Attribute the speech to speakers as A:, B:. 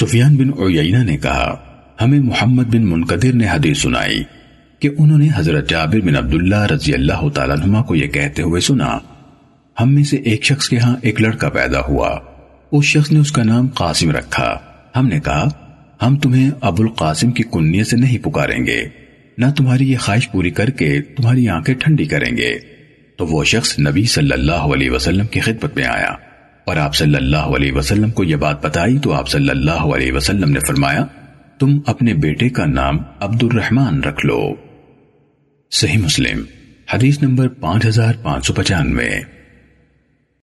A: سفیان بن عیینہ نے کہا، ہمیں محمد بن منقدر نے حدیث سنائی کہ انہوں نے حضرت جابر بن عبداللہ رضی اللہ تعالیٰ عنہ کو یہ کہتے ہوئے سنا، ہم میں سے ایک شخص کے ہاں ایک لڑکا پیدا ہوا، اس شخص نے اس کا نام قاسم رکھا۔ ہم نے کہا، ہم تمہیں ابو القاسم کی کنیہ سے نہیں پکاریں گے، نہ تمہاری یہ خواہش پوری کر کے تمہاری آنکھیں ٹھنڈی کریں گے۔ تو وہ شخص نبی صلی اللہ علیہ وسلم کی خدمت میں آیا۔ اور آپ صلی اللہ علیہ وسلم کو یہ بات بتائی تو آپ صلی اللہ علیہ وسلم نے فرمایا، تم اپنے بیٹے کا نام عبد الرحمن رکھ لو۔ صحیح مسلم، حدیث نمبر پانچ ہزار پانچ سو پچانوے۔